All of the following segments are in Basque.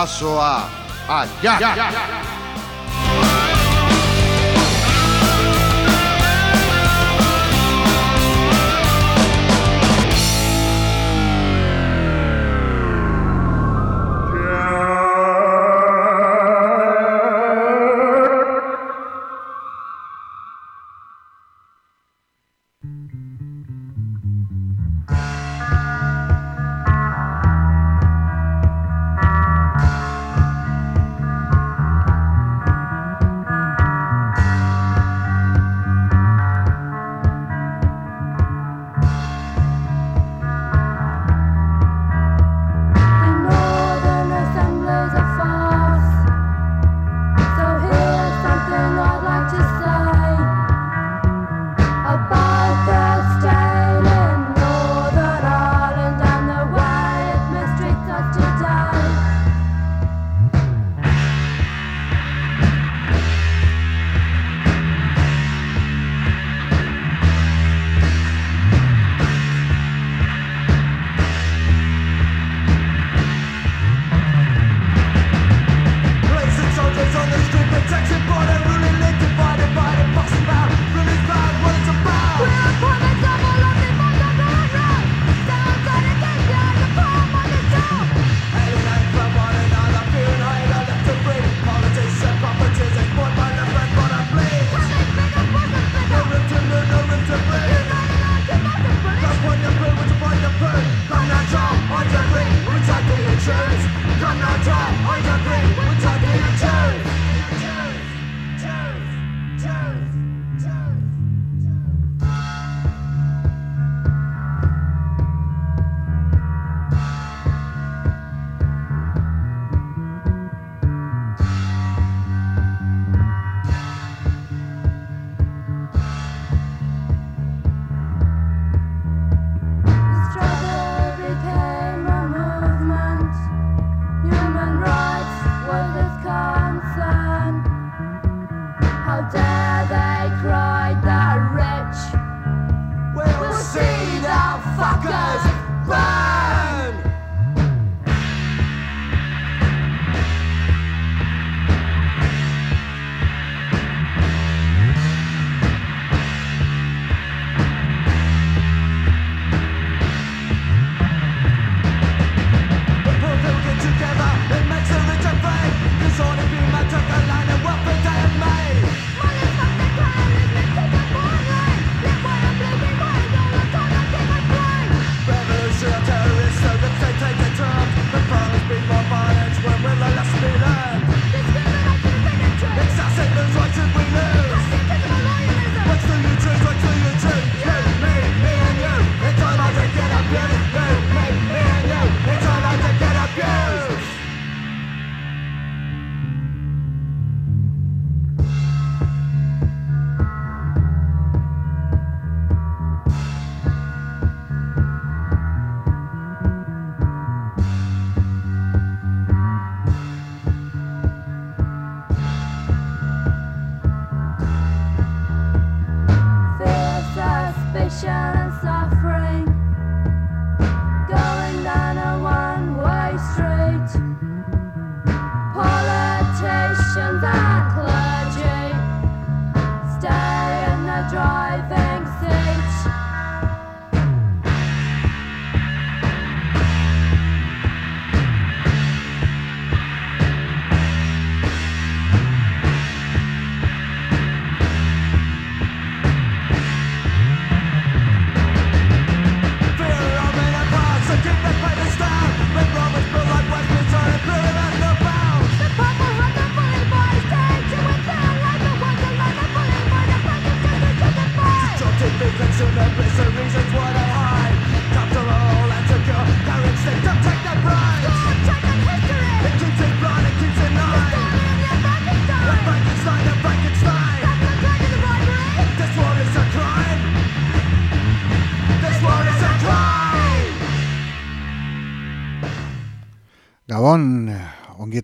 bidazoa. Ah, ja,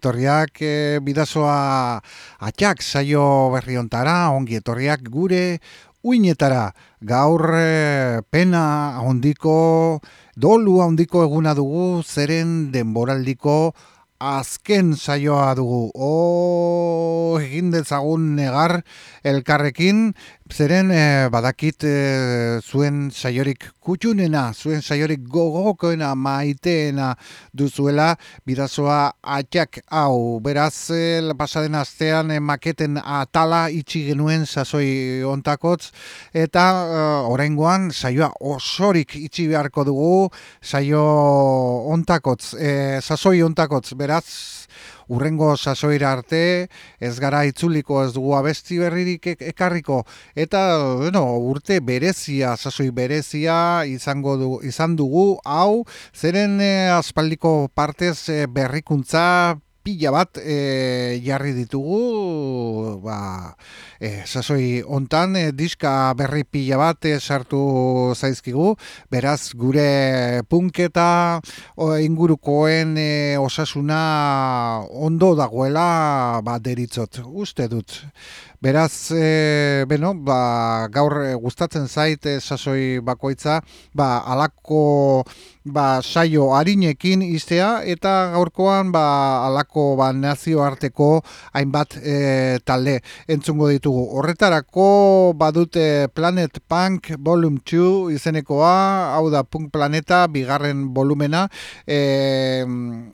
etorriak e, bidazoa atxak saio berri ontara, ongi etorriak gure uinetara. Gaur e, pena ondiko, dolu ondiko eguna dugu zeren denboraldiko azken saioa dugu. O egin dezagun negar elkarrekin, zeren eh, badakit eh, zuen saiorik kutxunena, zuen saiorik gogokoena maiteena duzuela, bidazoa atxak hau. Beraz, eh, pasaden astean eh, maketen atala itxi genuen sasoi ontakotz, eta eh, oraingoan saioa osorik itxi beharko dugu, saio ontakotz, eh, sasoi ontakotz, beraz, urrengo sasoira arte ez gara itzuliko ez dugu abesti berririk ekarriko. Eta bueno, urte berezia sasoi berezia izango du, izan dugu. Hau zeren eh, aspaldiko partez eh, berrikuntza pila bat e, jarri ditugu ba, e, sasoi ontan e, diska berri pila bat e, sartu zaizkigu. Beraz gure punketa o, ingurukoen e, osasuna ondo dagoela ba, deritzot. Uste dut Beraz, e, beno, ba, gaur gustatzen zait e, sasoi bakoitza, ba, alako ba, saio harinekin iztea, eta gaurkoan ba, alako ba, nazioarteko hainbat e, talde entzungo ditugu. Horretarako badute Planet Punk Volume 2 izenekoa, hau da Punk Planeta, bigarren volumena, e,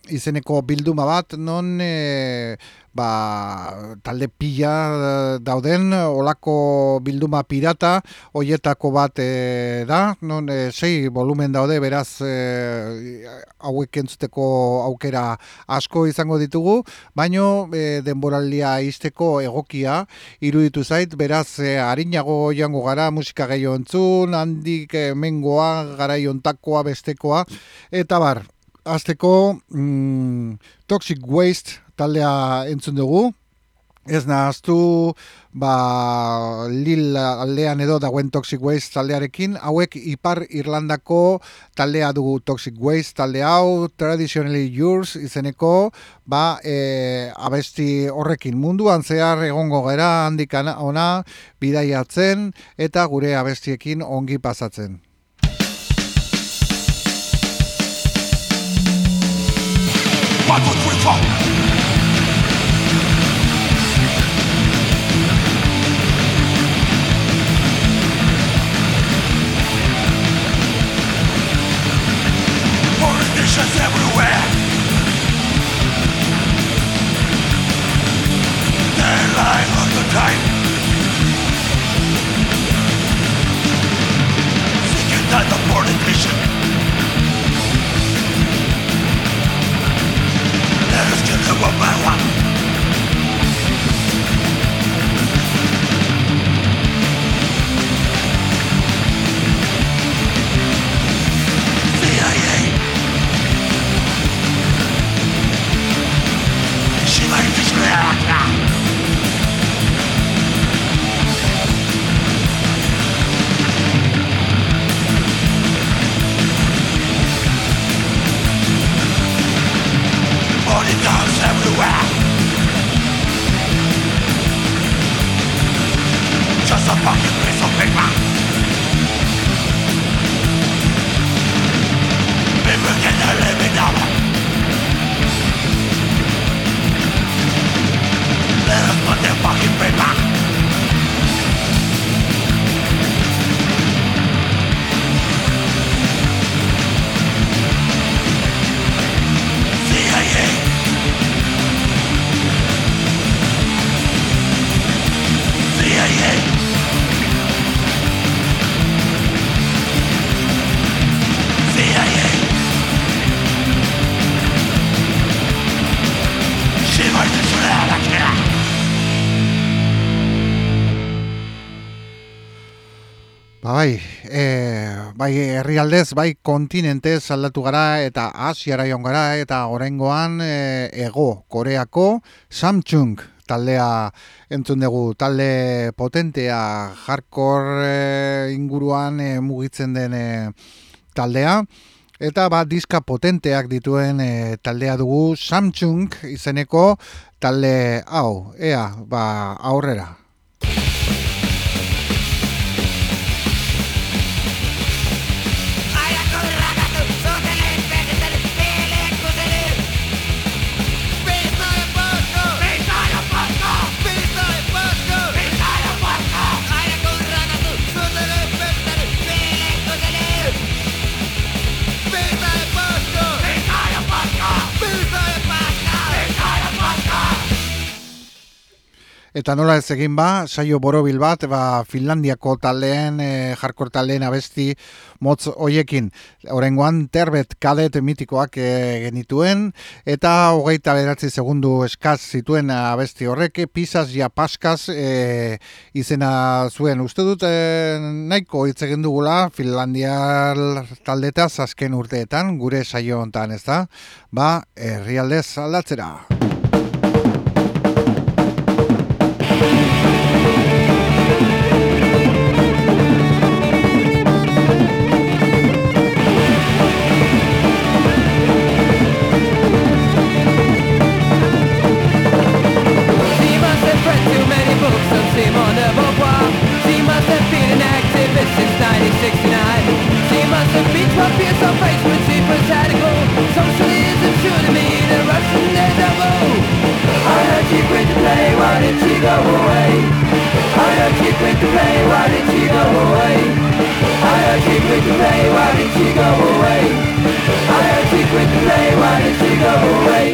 izeneko bilduma bat, non... E, ba, talde pila eh, dauden, olako bilduma pirata, hoietako bat e, da, non e, sei volumen daude, beraz e, hauek entzuteko aukera asko izango ditugu, baino e, denboraldia izteko egokia iruditu zait, beraz e, harinago joango gara musika gehiago entzun, handik e, mengoa, gara iontakoa, bestekoa, eta bar, Azteko mm, Toxic Waste taldea entzun dugu. Ez nahaztu, ba, lil aldean edo dagoen Toxic Waste taldearekin, hauek Ipar Irlandako taldea dugu Toxic Waste talde hau, Traditionally Yours izeneko, ba, e, abesti horrekin munduan zehar egongo gera handikana ona bidaiatzen eta gure abestiekin ongi pasatzen. One, two, three, four. Bai herrialdez, bai kontinentez aldatu gara eta Asiara joan gara eta oraingoan e, ego Koreako Samsung taldea entzun dugu. Talde potentea hardcore e, inguruan e, mugitzen den e, taldea. Eta ba diska potenteak dituen e, taldea dugu Samsung izeneko talde hau. Ea ba aurrera Eta nola ez egin ba, saio borobil bat, ba, Finlandiako taldeen, e, jarkor taldeen abesti motz hoiekin. Horengoan terbet kadet mitikoak e, genituen, eta hogeita beratzi segundu eskaz zituen abesti horrek, pisaz ja paskaz e, izena zuen. Uste dut e, nahiko hitz egin dugula Finlandia taldeta azken urteetan, gure saio hontan ez da, ba, herrialdez aldatzera. With the lay, why did you go away?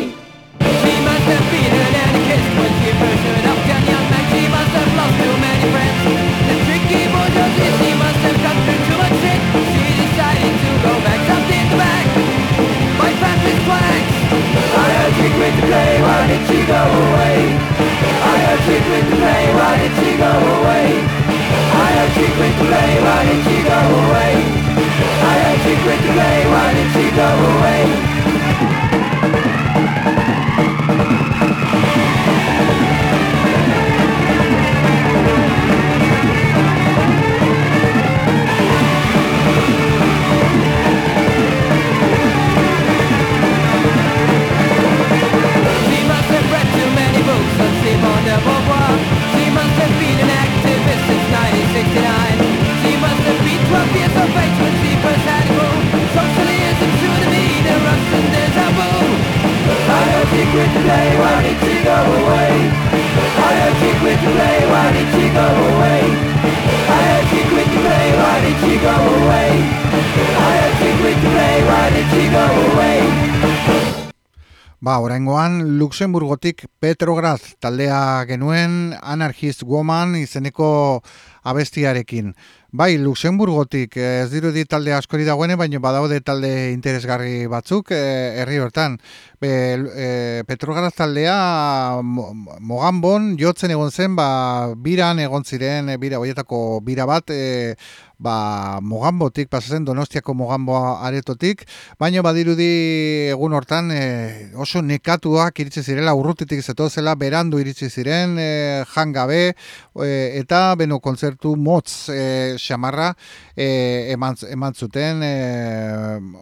Luxemburgotik Petrograd taldea genuen Anarchist Woman izeneko abestiarekin. Bai, Luxemburgotik ez dirudi talde askori dagoene, baina badaude talde interesgarri batzuk eh, herri hortan. Be, e, Petrograd taldea Mogambon jotzen egon zen, ba, biran egon ziren, bira, oietako bira bat, e, ba, Mogambotik, pasazen Donostiako Mogamboa aretotik, baina badirudi egun hortan e, oso nekatuak iritsi zirela, urrutitik zetozela, berandu iritsi ziren, e, jangabe, e, eta beno kontzertu motz e, xamarra e, eman, eman zuten e,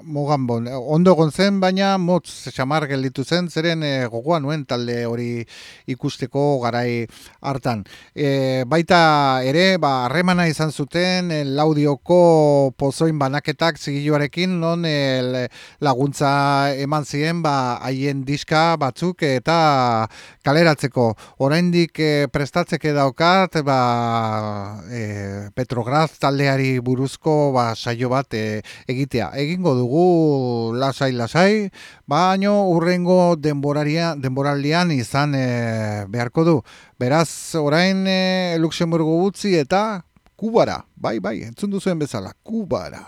Mogambon. Ondo egon zen, baina motz xamar gelditu zen, zeren e, gogoa nuen talde hori ikusteko garai hartan. E, baita ere, ba, harremana izan zuten, e, laudioko pozoin banaketak zigiluarekin, non el, laguntza eman ziren ba, haien diska batzuk eta kaleratzeko. Oraindik e, prestatzeke daukat ba, e, Petrograz taldeari buruzko ba, saio bat e, egitea. Egingo dugu lasai lasai, baino urrengo denboraria denboraldian izan e, beharko du. Beraz, orain e, Luxemburgo gutzi eta Kubara, bai, bai, entzun duzuen bezala, Kubara.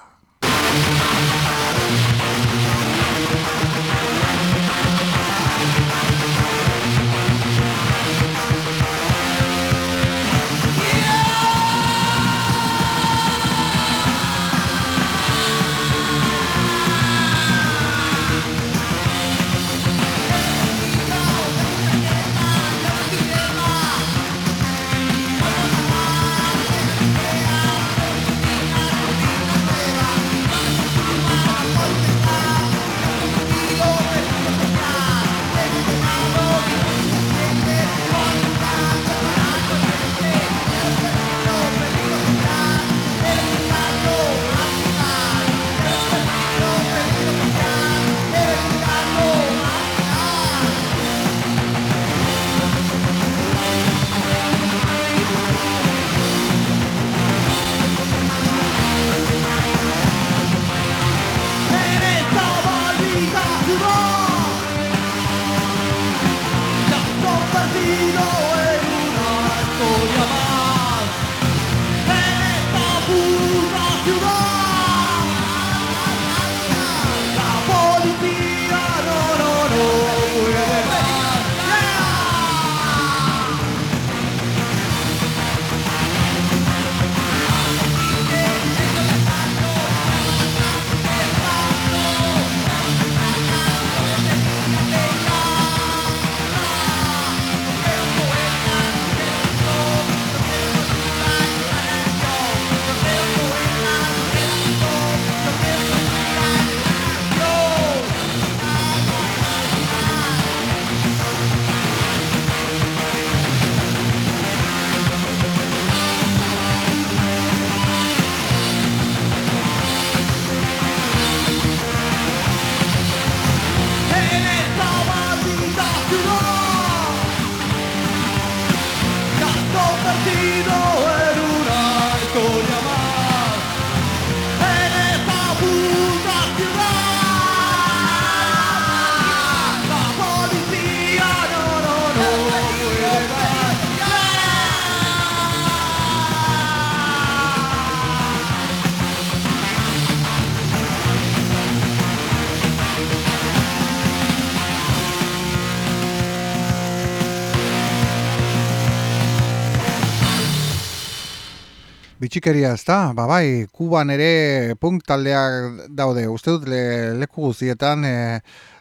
Bitxikeria ez da, ba bai, kuban ere punk taldeak daude, uste dut le, leku guztietan e,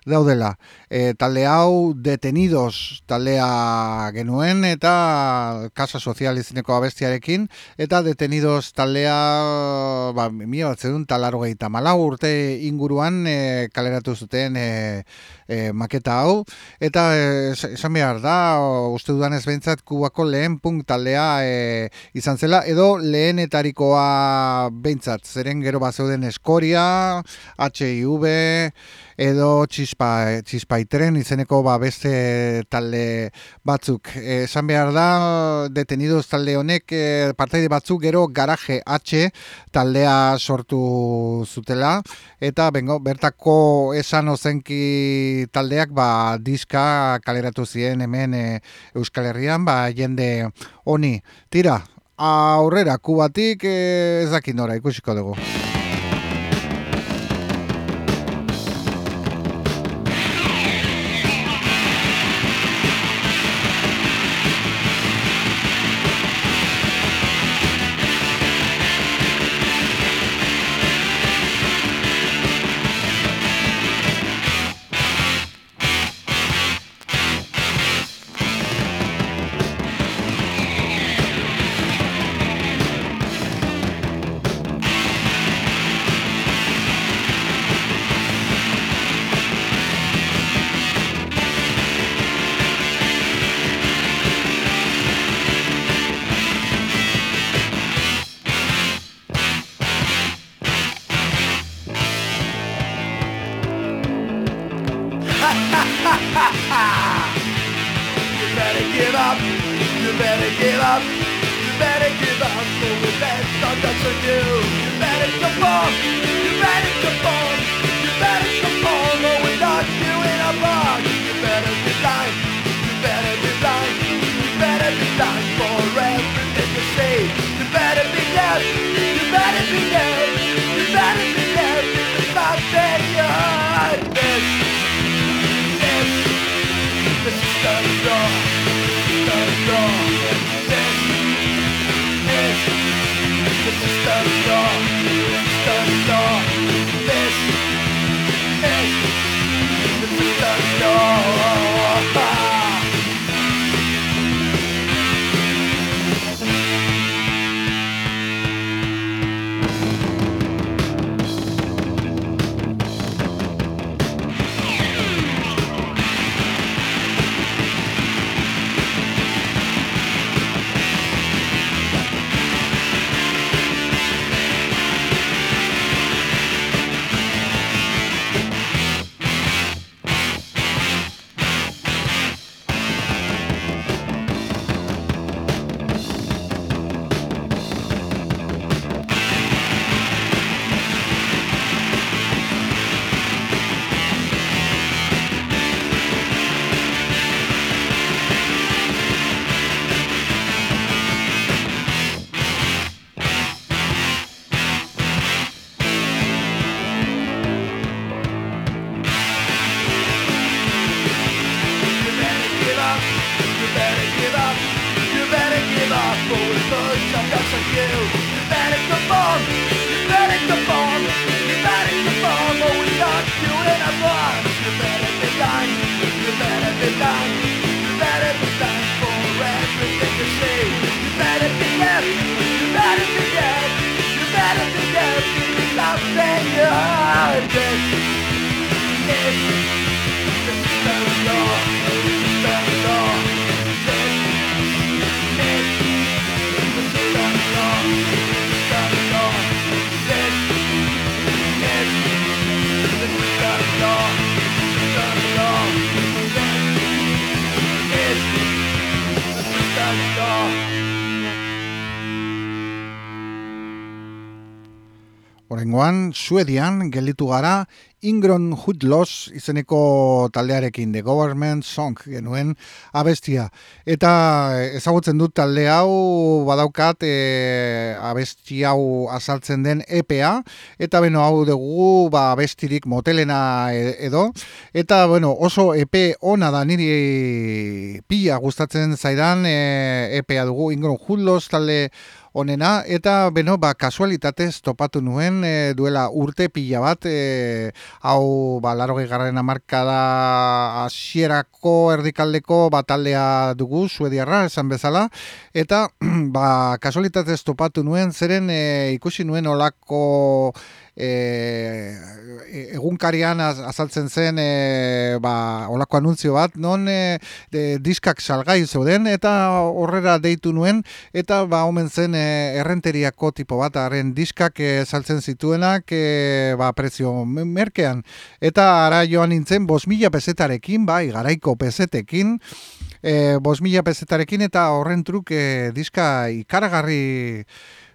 daudela. E, talde hau detenidos taldea genuen eta Casa Sozial izineko abestiarekin, eta detenidos taldea ba, mila bat zedun talarro malau urte inguruan e, kaleratu zuten e, e, maketa hau, eta esan behar da, uste dudan ez behintzat kubako lehen punk taldea e, izan zela, edo lehenetarikoa behintzat, zeren gero bat zeuden eskoria, HIV, edo txispa, txispaitren izeneko ba, beste talde batzuk. Esan behar da, detenidoz talde honek e, partaide batzuk gero garaje H taldea sortu zutela, eta bengo, bertako esan ozenki taldeak ba, diska kaleratu ziren hemen e, Euskal Herrian, ba, jende honi. Tira, aurrera, kubatik eh, ez dakin nora, ikusiko dugu. You better give up. You better give up. You better give up. So with that stuff that's on you, you better give up. Horengoan, Suedian gelditu gara Ingron Hudlos izeneko taldearekin The Government Song genuen abestia. Eta ezagutzen dut talde hau badaukat e, abesti hau azaltzen den EPA eta beno hau dugu ba, abestirik motelena e, edo. Eta bueno, oso EP ona da niri pila gustatzen zaidan e, EPA dugu Ingron Hudlos talde onena, eta beno, ba, kasualitatez topatu nuen e, duela urte pila bat, e, hau, ba, laro gehiagaren amarkada asierako erdikaldeko bataldea dugu, suediarra, esan bezala, eta, ba, kasualitatez topatu nuen, zeren e, ikusi nuen olako e, egunkarian azaltzen zen e, ba, olako anuntzio bat, non e, diskak salgai zeuden eta horrera deitu nuen eta ba omen zen e, errenteriako tipo bat, haren diskak e, saltzen zituenak e, ba, prezio merkean. Eta ara joan nintzen bos mila pesetarekin, bai, garaiko pesetekin e, bos mila pesetarekin eta horren truk e, diska ikaragarri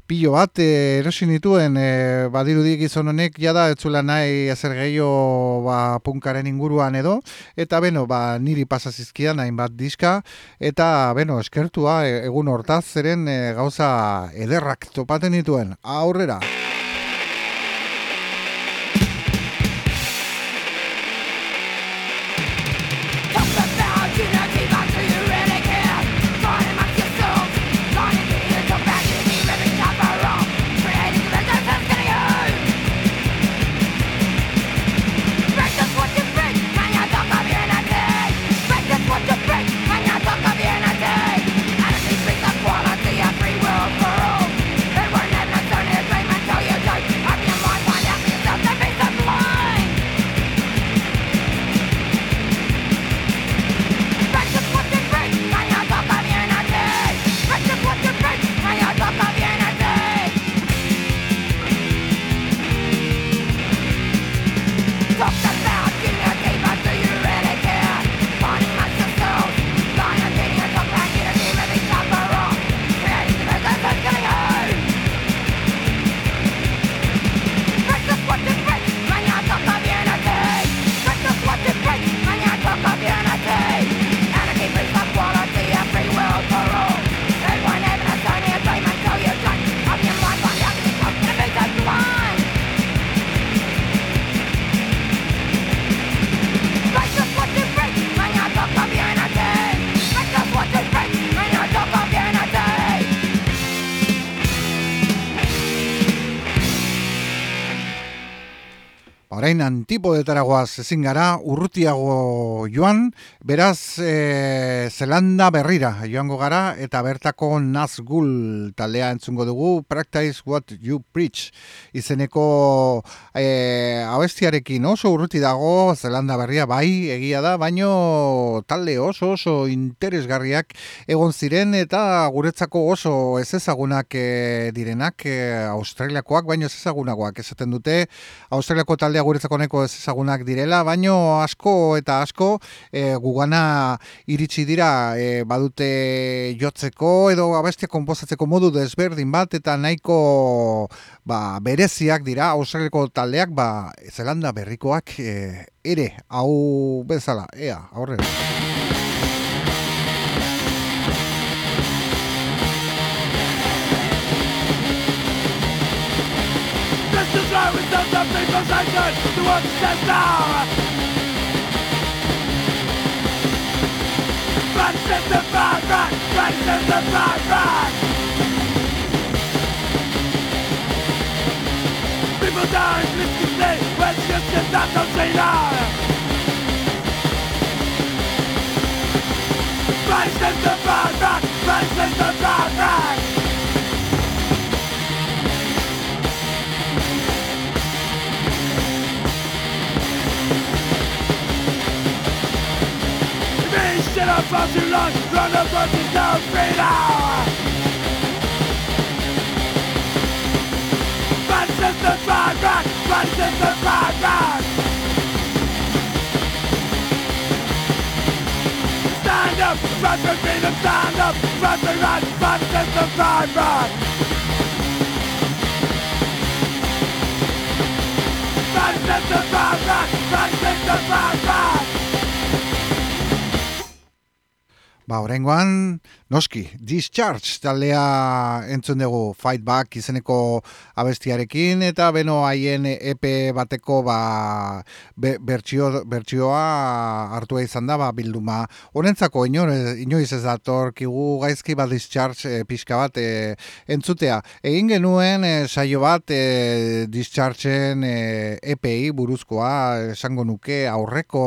pilo bat e, erosi nituen e, badirudi gizon honek jada etzula nahi ezer gehiago ba, punkaren inguruan edo. Eta beno ba, niri pasazizkian hainbat diska. Eta beno eskertua e, egun hortaz zeren e, gauza ederrak topaten dituen aurrera orain antipodetara goaz ezin gara, urrutiago joan, beraz e, Zelanda berrira joango gara, eta bertako Nazgul taldea entzungo dugu, Practice What You Preach, izeneko e, abestiarekin. Oso urruti dago, Zelanda berria bai, egia da, baino talde oso oso interesgarriak egon ziren, eta guretzako oso ez ezagunak e, direnak, e, Australiakoak, baino ez ezagunagoak, esaten dute, Australiako taldea guretzako neko ezagunak direla, baino asko eta asko e, gugana iritsi dira e, badute jotzeko edo abestia konposatzeko modu desberdin bat eta nahiko ba, bereziak dira australiako taldeak ba, zelanda berrikoak e, ere hau bezala, ea, aurrera. Who's the something presented to us just now? Race is the virus, race is the virus People die blitzkrieg, when just is the the this shit up for too long. Run up versus no freedom. Run system, run, run. System. Stand up, fight for freedom. Stand up, fight for run. Run system, run, run. System, run, run. System. Ba, horrengoan, Noski, Discharge taldea entzun dugu Fight Back izeneko abestiarekin eta beno haien EP bateko ba, be, bertsio, bertsioa hartua izan da ba, bilduma. Honentzako inoiz ez datorkigu gaizki bat Discharge e, pixka bat e, entzutea. Egin genuen e, saio bat e, Dischargeen e, EPI buruzkoa esango nuke aurreko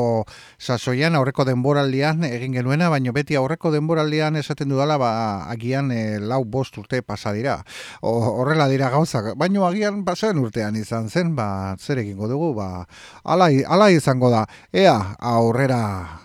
sasoian, aurreko denboraldian egin genuena, baino beti aurreko denboraldian esaten dudala ba, agian e, lau bost urte pasa dira. Horrela dira gauzak, baino agian pasaren urtean izan zen, ba, zer egingo dugu, ba, ala, ala izango da. Ea, aurrera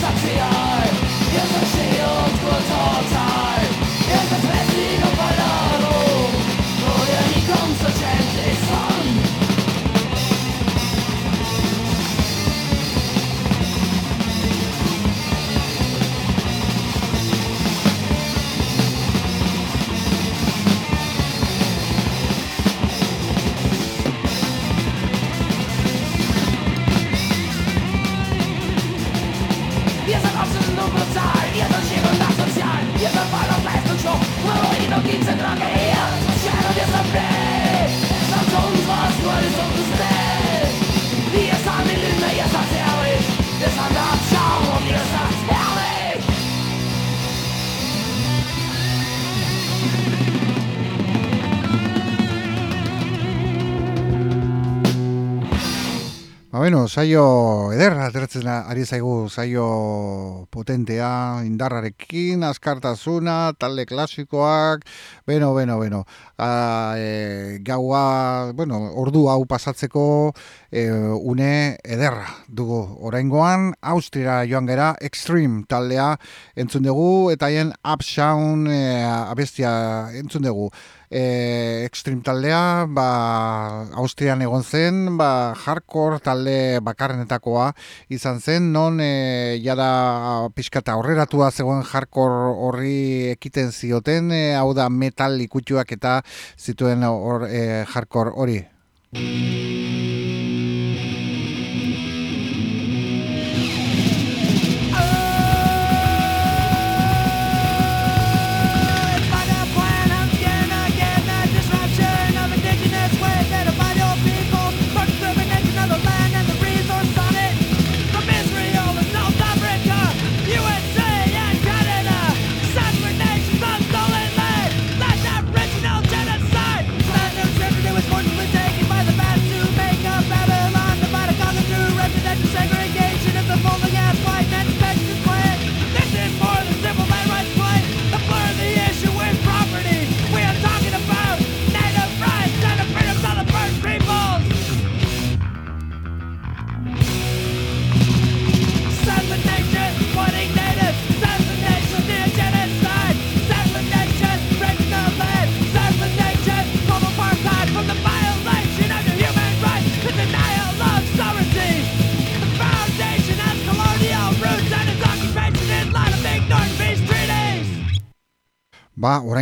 bueno, saio ederra atertzen ari zaigu saio potentea, indarrarekin, askartasuna, talde klasikoak, beno, beno, beno. A, e, gaua, bueno, ordu hau pasatzeko e, une ederra dugu. Oraingoan, Austria joan gera, Extreme taldea entzun dugu, eta haien Upsound e, abestia entzun dugu e, Extreme taldea, ba, Austrian egon zen, ba, hardcore talde bakarrenetakoa izan zen, non e, jada pixkata horreratua zegoen hardcore horri ekiten zioten, e, hau da metal ikutxuak eta zituen hor, e, hardcore hori.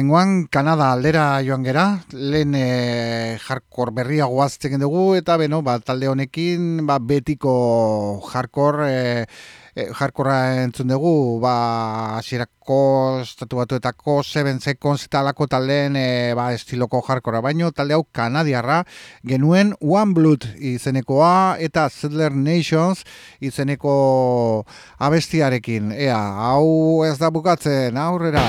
Oraingoan Kanada aldera joan gera, lehen e, hardcore berria guaztzen dugu, eta beno, ba, talde honekin ba, betiko hardcore, e, e, hardcorea entzun dugu, ba, asierako estatu batuetako Seven Seconds eta alako taldeen e, ba, estiloko hardcorea, baino talde hau kanadiarra genuen One Blood izenekoa eta Settler Nations izeneko abestiarekin. Ea, hau ez da bukatzen, aurrera!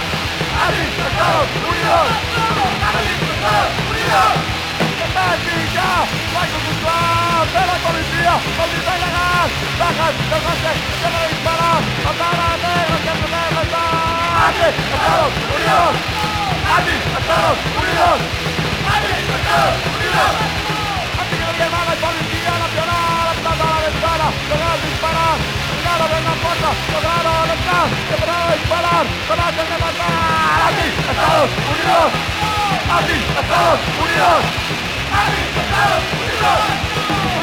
Administração, União! Unidos, União! Bélgica vai Unidos, pela Bolívia, Bolívia Unidos, Barras, Barras, Barras, para a Barra Negra, que é negra, está! Administração, União! Administração, União! Administração, União! A Tigre de Mala, Bolívia, Nacional, Nacional, Nacional, Nacional, Nacional, Logrado de de Estados Unidos. Aquí, Estados Unidos. Aquí, Estados Unidos.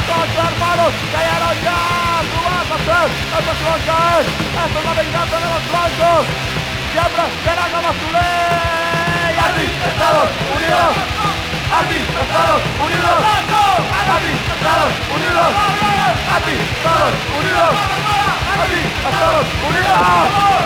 Todos hermanos, callaron ya. Tú vas a hacer, esto se a. Esto es la venganza de los blancos. Siempre serán a ley. Aquí, Estados Unidos. Aquí, Estados Unidos. Aquí, Estados Unidos. Aquí, Estados Unidos. 우리야!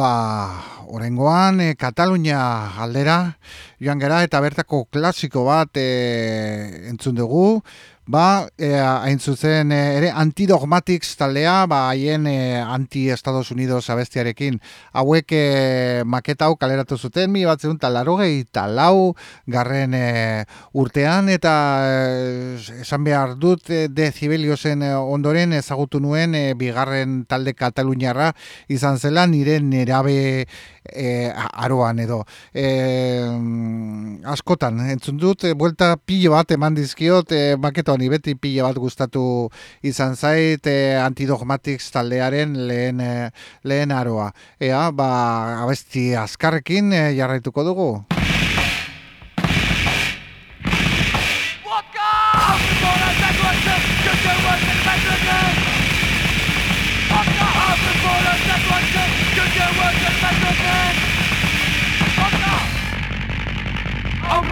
Ba, orengoan, e, Katalunia aldera, joan gera, eta bertako klasiko bat e, entzun dugu, Ba, e, hain zuzen e, ere antidogmatics taldea, ba, haien e, anti-Estados Unidos abestiarekin. Hauek e, maketa hau kaleratu zuten, mi bat zeun talarogei talau garren e, urtean, eta e, esan behar dut e, de Zibeliosen ondoren ezagutu nuen e, bigarren talde Kataluniarra izan zela nire nerabe e, aroan edo. E, askotan, entzun dut, e, buelta pilo bat eman dizkiot, e, maketoan beti pilo bat gustatu izan zait, e, antidogmatics taldearen lehen, e, lehen aroa. Ea, ba, abesti azkarrekin e, jarraituko dugu.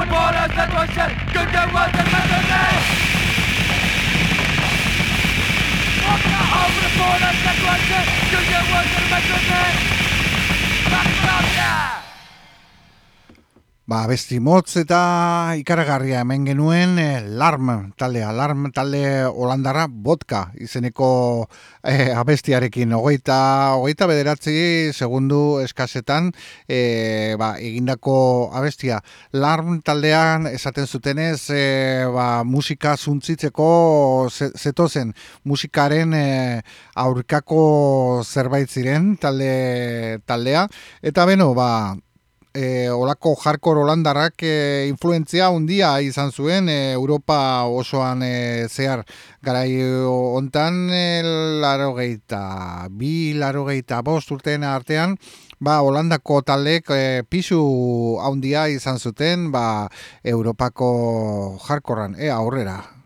borders that were set, good there was another day. Over the borders that were set, good there was another day. Back up, yeah. Ba, besti motz eta ikaragarria hemen genuen e, Larm talde, Larm talde holandarra vodka izeneko e, abestiarekin. Ogeita, ogeita bederatzi segundu eskasetan e, ba, egindako abestia. Larm taldean esaten zutenez e, ba, musika zuntzitzeko zetozen musikaren e, aurkako zerbait ziren talde, taldea. Eta beno, ba, e, olako jarkor holandarrak e, influentzia handia izan zuen e, Europa osoan e, zehar garai hontan e, laro geita, bi laro geita bost urtean artean ba, Holandako talek e, pisu handia izan zuten ba, Europako jarkorran, e, aurrera.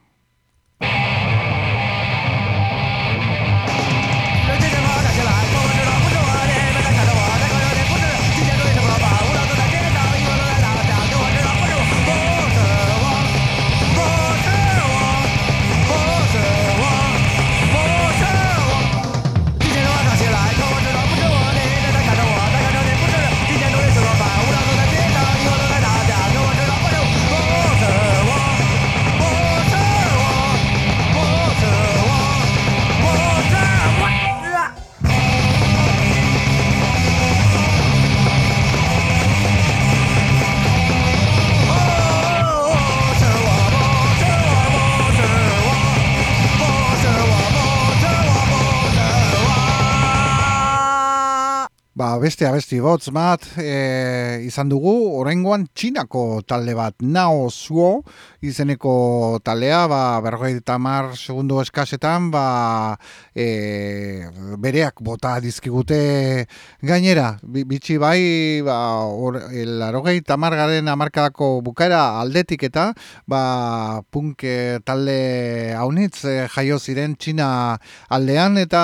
Beste abesti botz bat e, izan dugu, oraingoan txinako talde bat, nao zuo, izeneko talea, ba, berrogei tamar segundo eskasetan, ba, e, bereak bota dizkigute gainera, bitxi bai, ba, or, larogei tamar garen amarkadako bukaera aldetik eta, ba, punk talde haunitz e, jaio ziren txina aldean, eta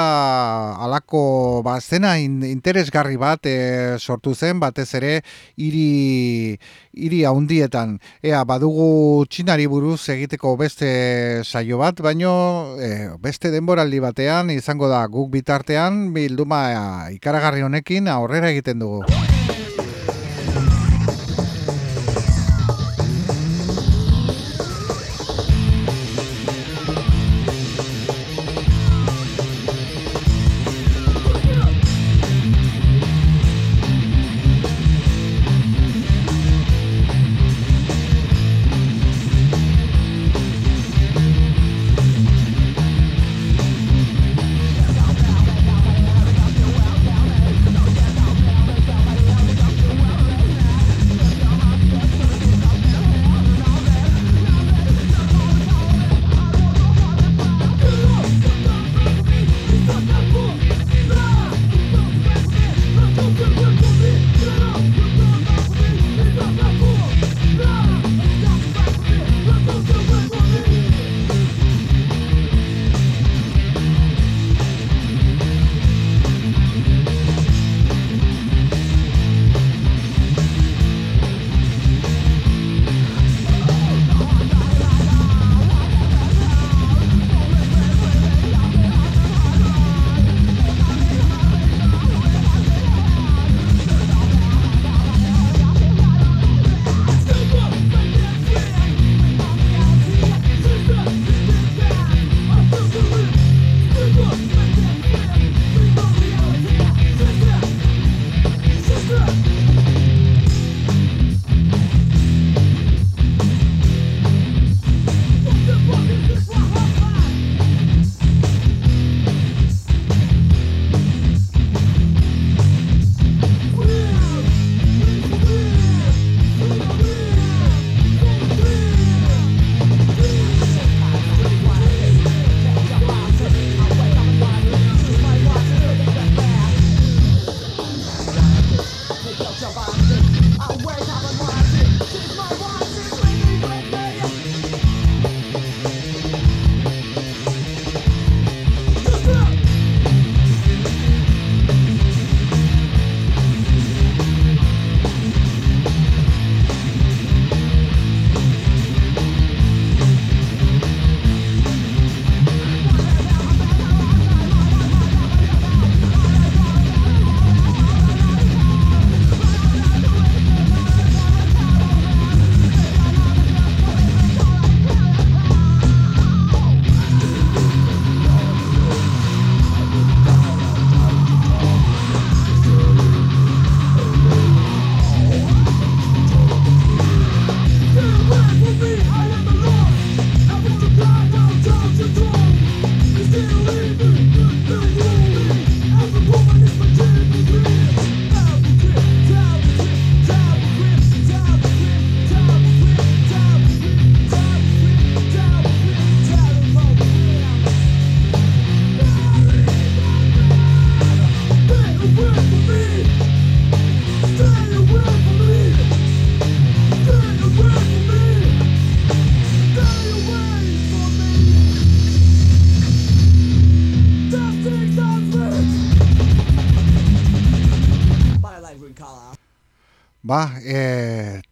alako, ba, zena interesgarri bat e, sortu zen batez ere hiri hiri handietan ea badugu txinari buruz egiteko beste saio bat baino e, beste denboraldi batean izango da guk bitartean bilduma ikaragarri honekin aurrera egiten dugu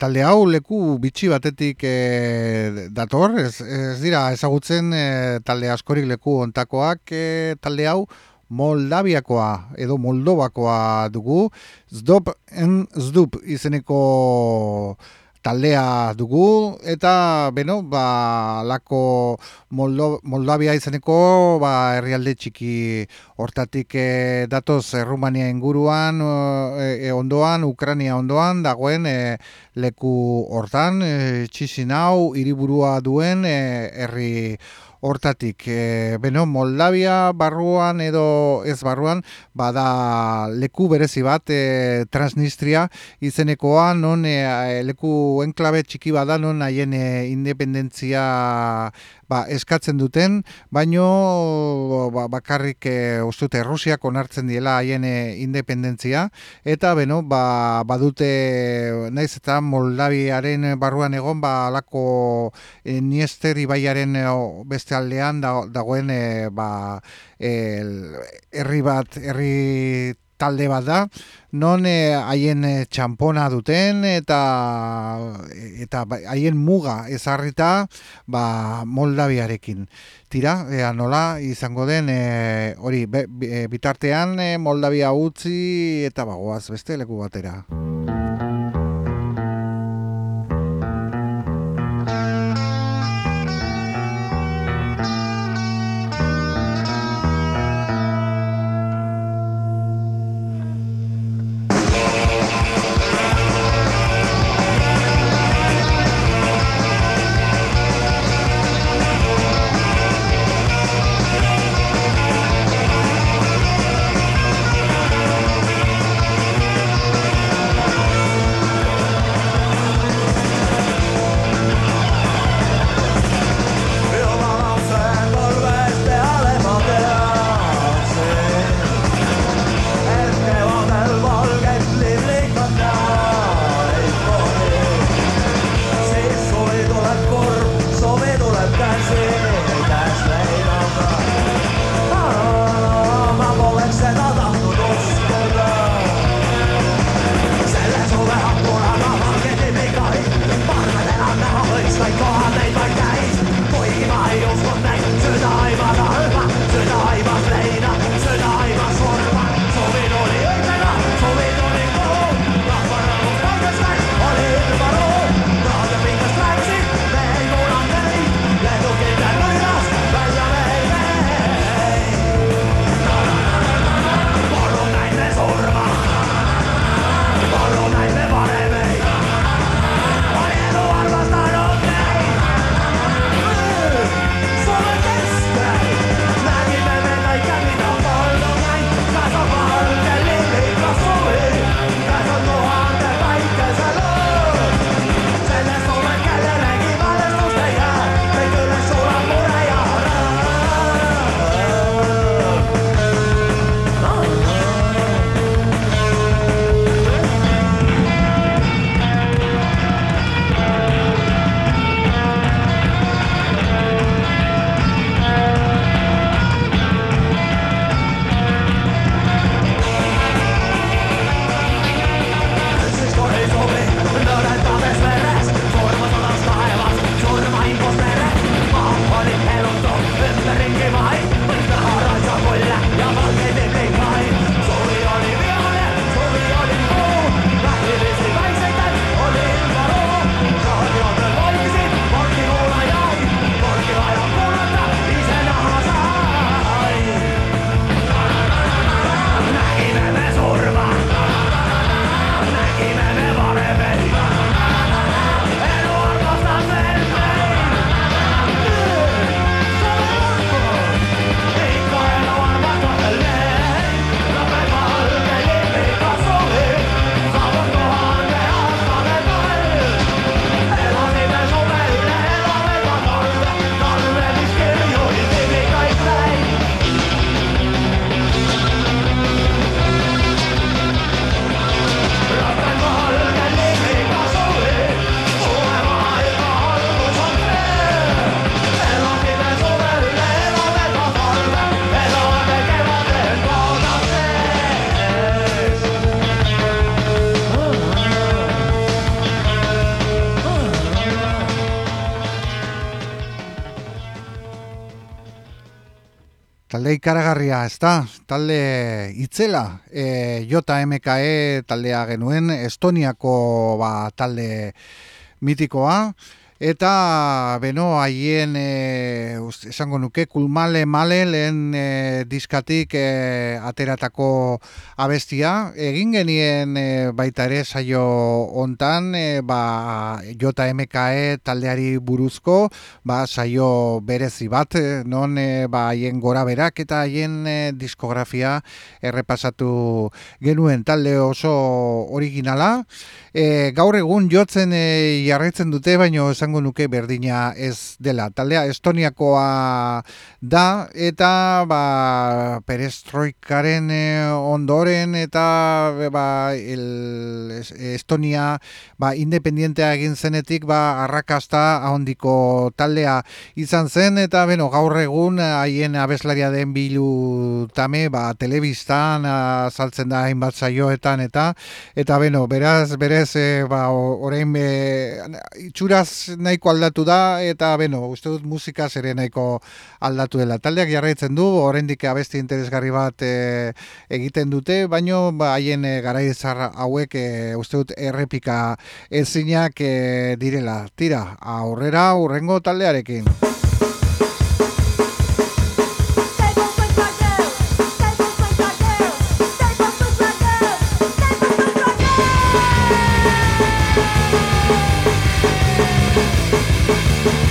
talde hau leku bitxi batetik e, dator, ez, ez dira ezagutzen e, talde askorik leku ontakoak, e, talde hau Moldaviakoa edo Moldobakoa dugu, Zdop en Zdup izeneko taldea dugu. Eta beno ba lako Moldo, Moldavia izeneko ba herrialde txiki hortatik e, datoz Rumania inguruan e, ondoan Ukrania ondoan dagoen e, leku hortan e, Chisinau hiriburua duen herri hortatik. E, beno, Moldavia barruan edo ez barruan, bada leku berezi bat, e, Transnistria izenekoa, non e, leku enklabe txiki bada, non haien e, independentzia ba, eskatzen duten, baino ba, bakarrik e, ustute Rusiak onartzen diela haien e, independentzia, eta beno, ba, badute naiz eta Moldaviaren barruan egon, ba, alako e, Niester ibaiaren e, beste aldean dagoen e, ba, herri bat, herri talde bat da, non eh, haien e, txampona duten eta eta ba, haien muga ezarrita ba, Moldaviarekin. Tira, ea nola izango den eh, hori bitartean Moldavia utzi eta bagoaz beste leku batera. Ikaragarria, ez da, talde itzela, e, JMKE taldea genuen, Estoniako ba, talde mitikoa, Eta, beno, haien, e, esango nuke, kulmale male lehen e, diskatik e, ateratako abestia. Egin genien e, baita ere saio hontan, e, ba, JMKE taldeari buruzko, ba, saio berezi bat, non e, ba, haien gora berak eta haien e, diskografia errepasatu genuen talde oso originala. E, gaur egun jotzen e, jarraitzen dute, baino esango nuke berdina ez dela. Taldea Estoniakoa da eta ba, perestroikaren e, ondoren eta ba, el, Estonia ba, independientea egin zenetik ba, arrakasta ahondiko taldea izan zen eta beno, gaur egun haien abeslaria den bilu tame ba, telebistan saltzen da hainbat saioetan eta eta beno, beraz, berez ez, e, ba, orain e, itxuraz nahiko aldatu da, eta beno, uste dut musika ere nahiko aldatu dela. Taldeak jarraitzen du, oraindik abesti interesgarri bat e, egiten dute, baino ba, haien e, garaizar hauek e, uste dut errepika ezinak e, direla. Tira, aurrera, urrengo taldearekin.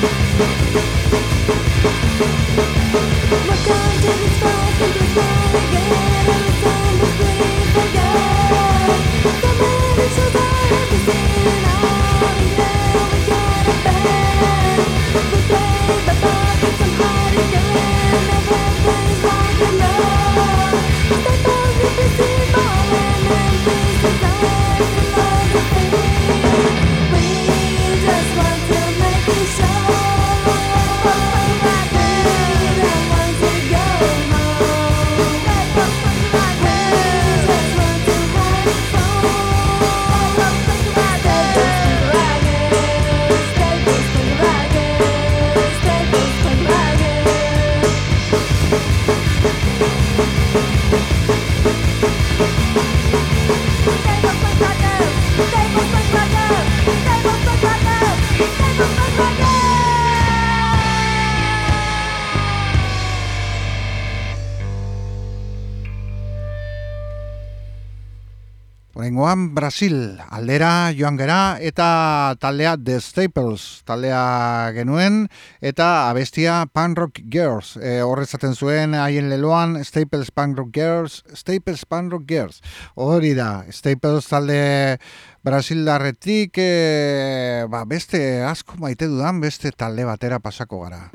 Come on. Orengoan Brasil aldera joan gera eta taldea The Staples taldea genuen eta abestia Punk Rock Girls. E, horrezaten zuen haien leloan Staples Punk Rock Girls Staples Punk Rock Girls. Hori da Staples talde Brasil darretik e, ba, beste asko maite dudan beste talde batera pasako gara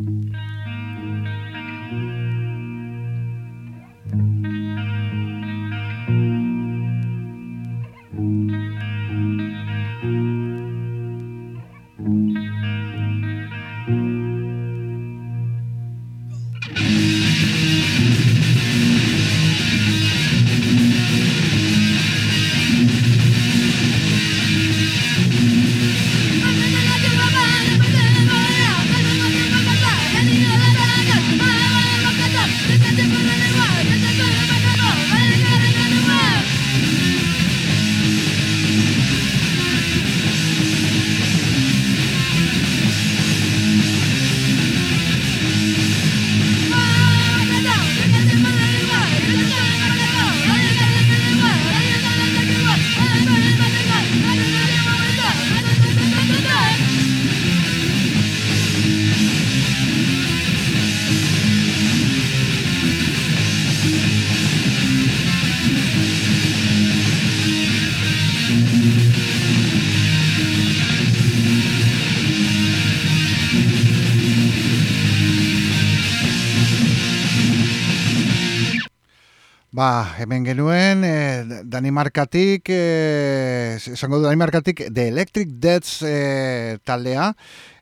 hemen genuen, e, Danimarkatik, e, esango du Danimarkatik, The Electric Deads e, taldea,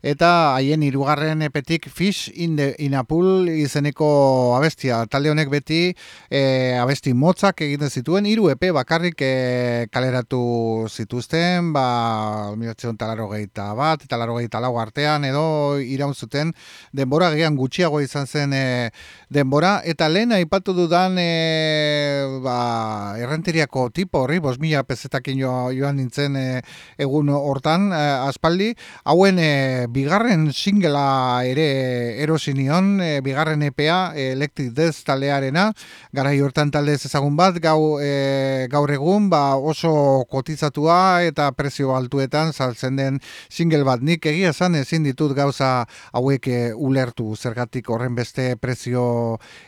eta haien hirugarren epetik Fish in, the, in a izeneko abestia. Talde honek beti e, abesti motzak egiten zituen, hiru epe bakarrik e, kaleratu zituzten, ba, miratzen talaro gehieta bat, talaro gehieta lau artean, edo iraun zuten denbora gehian gutxiago izan zen e, denbora, eta lehen aipatu dudan e, ba, errenteriako tipo horri, bos mila pezetakin joan nintzen e, egun hortan, e, aspaldi, hauen e, bigarren singela ere erosinion, e, bigarren EPA, Electric Death taldearena, gara hortan talde ezagun bat, gau, e, gaur egun, ba oso kotizatua eta prezio altuetan saltzen den single bat. Nik egia esan ezin ditut gauza hauek e, ulertu, zergatik horren beste prezio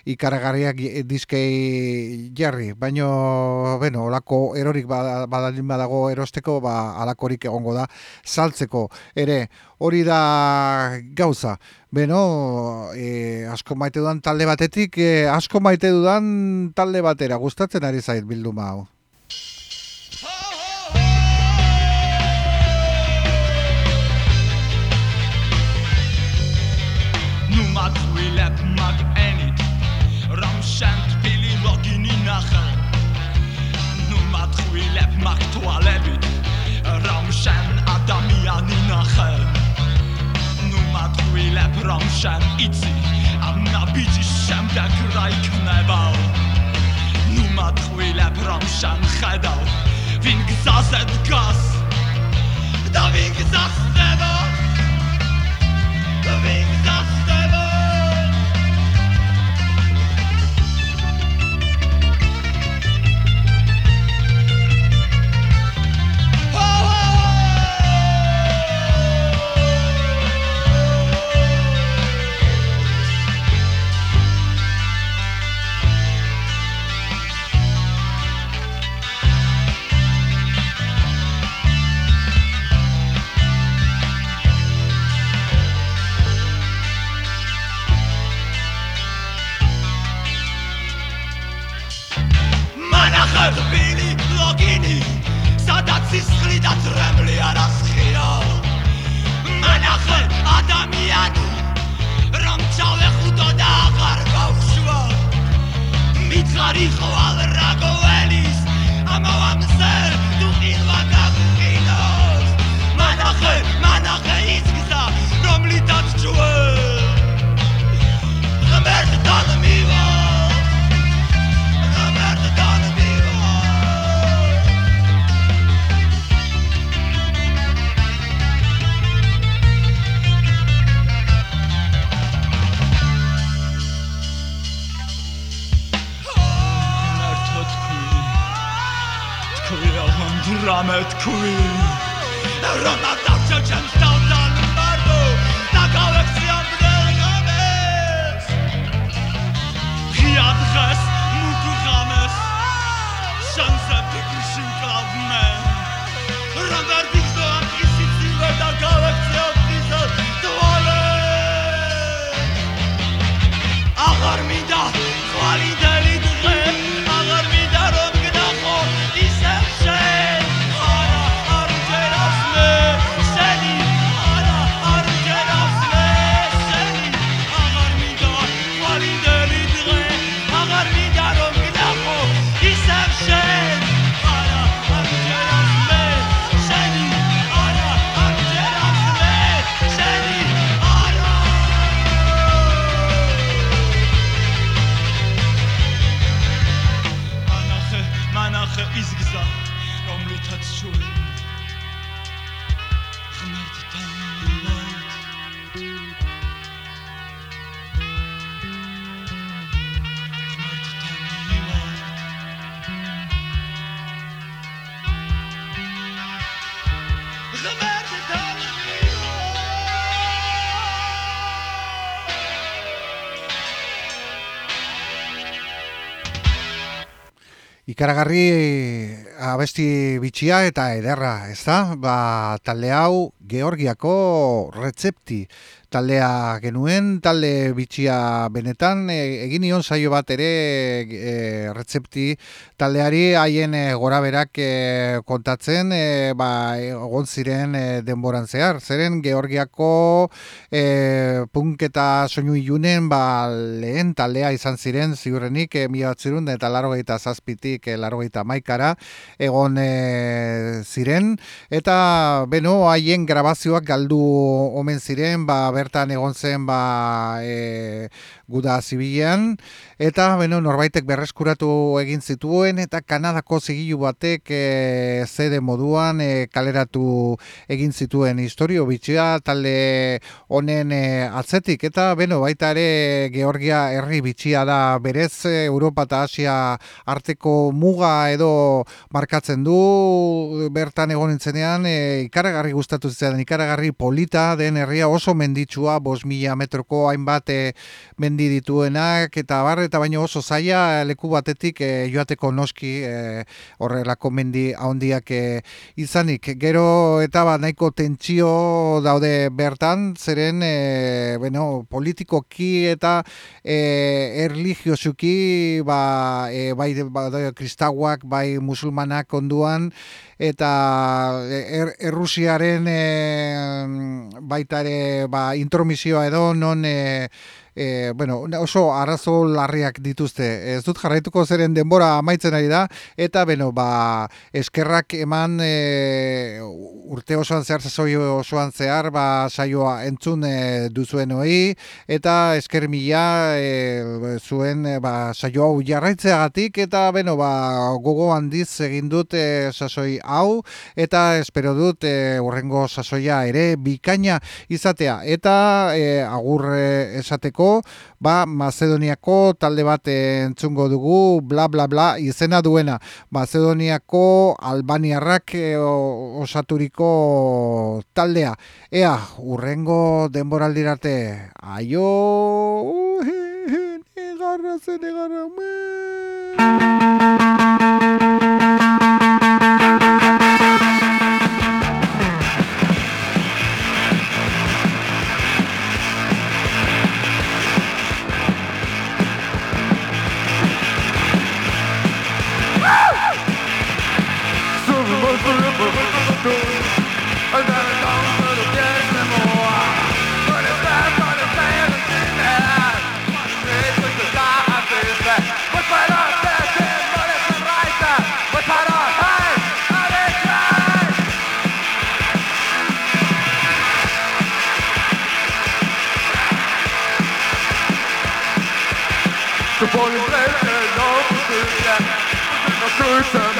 ikaragarriak diskei jarri, baino, bueno, olako erorik badalin badago erosteko, ba, alakorik egongo da saltzeko. Ere, hori da gauza. Beno, e, asko maite dudan talde batetik, e, asko maite dudan talde batera, gustatzen ari zait bilduma hau. არ იცი ამ ნაბიჯის შემდეგ რა იქნებაო? ნუ მათყვილებ რომ შან ხედავ? ვინ გზაზე დგას და ვინ გზას დება და ვინ ხერხილი ლოგინი სადაც სისხლი და ძრემლი არ ასხია მან ახლა ადამიანი რომ ჩავეხუდო და აღარ გავშვა მითხარი ხო ალ რაგოველი Ikaragarri abesti bitxia eta ederra, ez da? Ba, talde hau Georgiako Retzepti taldea genuen, talde bitxia benetan, e, egin nion saio bat ere e, rezepti taldeari haien e, gora berak e, kontatzen, e, ba, egon ziren e, denboran zehar. Zeren Georgiako e, punk eta soinu ilunen ba, lehen taldea izan ziren, ziurrenik, e, mila batzirun, eta largoita zazpitik, e, largoita maikara, egon e, ziren, eta beno, haien grabazioak galdu omen ziren, ba, bertan egon zen ba, e, guda zibilean, eta beno, norbaitek berreskuratu egin zituen, eta Kanadako zigilu batek e, zede moduan e, kaleratu egin zituen. Historio bitxia talde honen e, atzetik, eta beno, baita ere Georgia herri bitxia da. Berez Europa eta Asia arteko muga edo markatzen du. Bertan egon nintzenean e, ikaragarri gustatu zitzen, ikaragarri polita den herria oso menditsua, bos mila metroko hainbat e, mendi dituenak, eta bar, eta baino oso zaila leku batetik e, joateko noski e, horrelako mendi ahondiak e, izanik. Gero eta ba, nahiko tentsio daude bertan, zeren e, bueno, politikoki eta e, erligiosuki ba, e, bai, ba, kristauak, bai musulmanak onduan, eta er, errusiaren e, baita ere ba, intromisioa edo non e, e, bueno, oso arazo larriak dituzte. Ez dut jarraituko zeren denbora amaitzen ari da, eta beno, ba, eskerrak eman e, urte osoan zehar, zazoi osoan zehar, ba, saioa entzun e, duzuen hoi, eta esker mila e, zuen e, ba, saioa hau jarraitzeagatik, eta beno, ba, gogo handiz egin dut e, sasoi hau, eta espero dut e, urrengo sasoia ere bikaina izatea. Eta e, agur esateko ba Macedoniako talde bat entzungo dugu bla bla bla izena duena. Macedoniako Albaniarrak e, osaturiko taldea. Ea urrengo denboraldirate aio! Negarra zen negarra Politesse, non, c'est bien. Nos